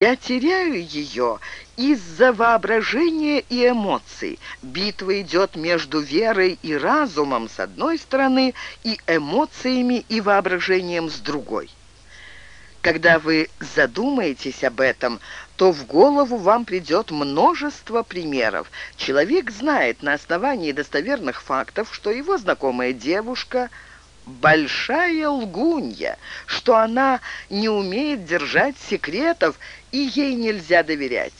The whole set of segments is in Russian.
Я теряю ее из-за воображения и эмоций. Битва идет между верой и разумом с одной стороны и эмоциями и воображением с другой. Когда вы задумаетесь об этом, то в голову вам придет множество примеров. Человек знает на основании достоверных фактов, что его знакомая девушка – большая лгунья, что она не умеет держать секретов и ей нельзя доверять.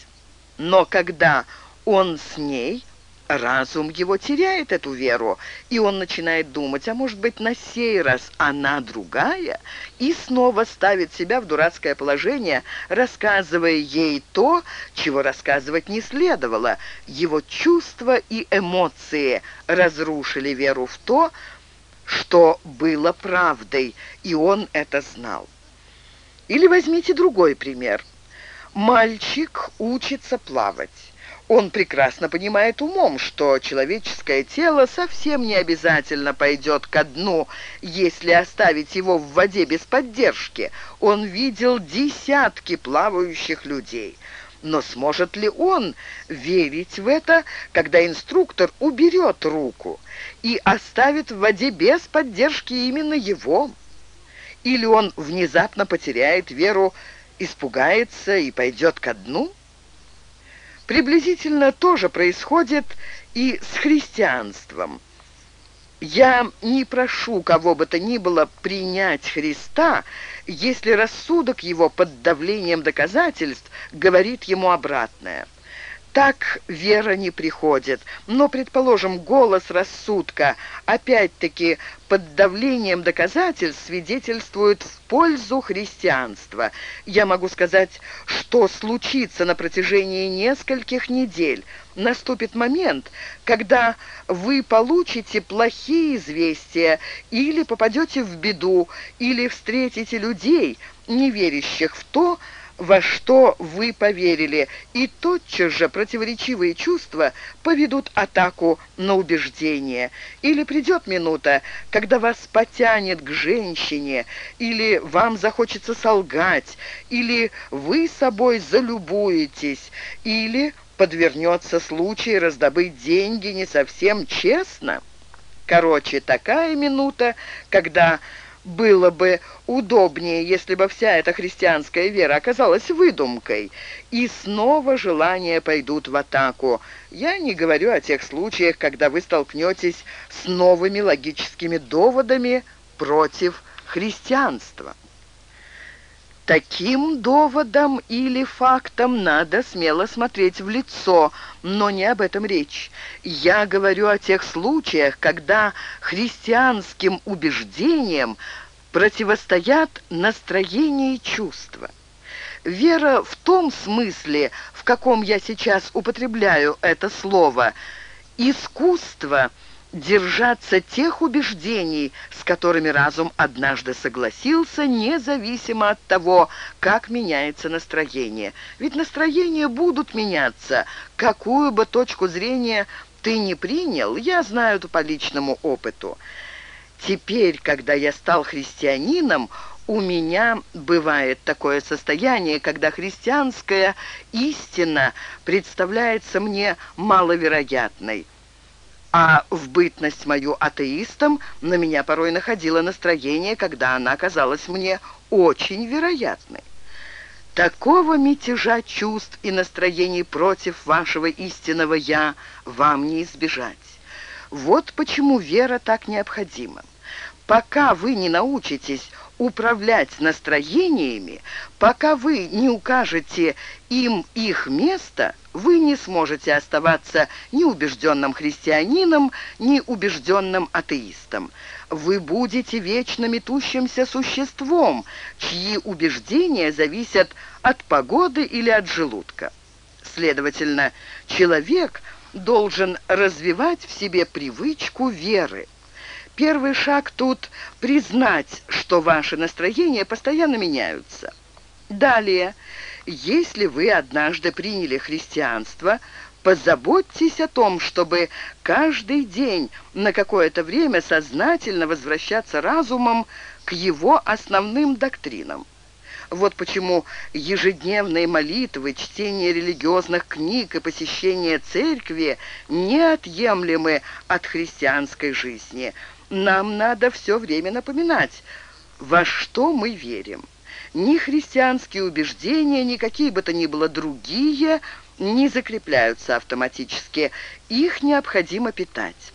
Но когда он с ней, разум его теряет эту веру, и он начинает думать, а может быть на сей раз она другая, и снова ставит себя в дурацкое положение, рассказывая ей то, чего рассказывать не следовало. Его чувства и эмоции разрушили веру в то, что было правдой, и он это знал. Или возьмите другой пример. Мальчик учится плавать. Он прекрасно понимает умом, что человеческое тело совсем не обязательно пойдет ко дну, если оставить его в воде без поддержки. Он видел десятки плавающих людей. Но сможет ли он верить в это, когда инструктор уберет руку и оставит в воде без поддержки именно его? Или он внезапно потеряет веру, испугается и пойдет ко дну? Приблизительно то же происходит и с христианством – я не прошу кого бы то ни было принять Христа, если рассудок его под давлением доказательств говорит ему обратное. Так вера не приходит, но, предположим, голос рассудка, опять-таки, под давлением доказательств свидетельствует в пользу христианства. Я могу сказать, что случится на протяжении нескольких недель. Наступит момент, когда вы получите плохие известия или попадете в беду, или встретите людей, не верящих в то, во что вы поверили, и тотчас же противоречивые чувства поведут атаку на убеждение. Или придет минута, когда вас потянет к женщине, или вам захочется солгать, или вы собой залюбуетесь, или подвернется случай раздобыть деньги не совсем честно. Короче, такая минута, когда было бы удобнее, если бы вся эта христианская вера оказалась выдумкой, и снова желания пойдут в атаку. Я не говорю о тех случаях, когда вы столкнетесь с новыми логическими доводами против христианства. Таким доводом или фактом надо смело смотреть в лицо, но не об этом речь. Я говорю о тех случаях, когда христианским убеждениям противостоят настроение и чувства. Вера в том смысле, в каком я сейчас употребляю это слово, искусство – держаться тех убеждений, с которыми разум однажды согласился, независимо от того, как меняется настроение. Ведь настроения будут меняться, какую бы точку зрения ты не принял, я знаю это по личному опыту. Теперь, когда я стал христианином, у меня бывает такое состояние, когда христианская истина представляется мне маловероятной. А в бытность мою атеистом на меня порой находило настроение, когда она казалась мне очень вероятной. Такого мятежа чувств и настроений против вашего истинного «я» вам не избежать. Вот почему вера так необходима. Пока вы не научитесь управлять настроениями, пока вы не укажете им их место, вы не сможете оставаться ни убежденным христианином, ни убежденным атеистом. Вы будете вечно метущимся существом, чьи убеждения зависят от погоды или от желудка. Следовательно, человек должен развивать в себе привычку веры. Первый шаг тут – признать, что ваши настроения постоянно меняются. Далее, если вы однажды приняли христианство, позаботьтесь о том, чтобы каждый день на какое-то время сознательно возвращаться разумом к его основным доктринам. Вот почему ежедневные молитвы, чтение религиозных книг и посещение церкви неотъемлемы от христианской жизни. Нам надо все время напоминать, во что мы верим. Ни христианские убеждения, ни какие бы то ни было другие не закрепляются автоматически. Их необходимо питать.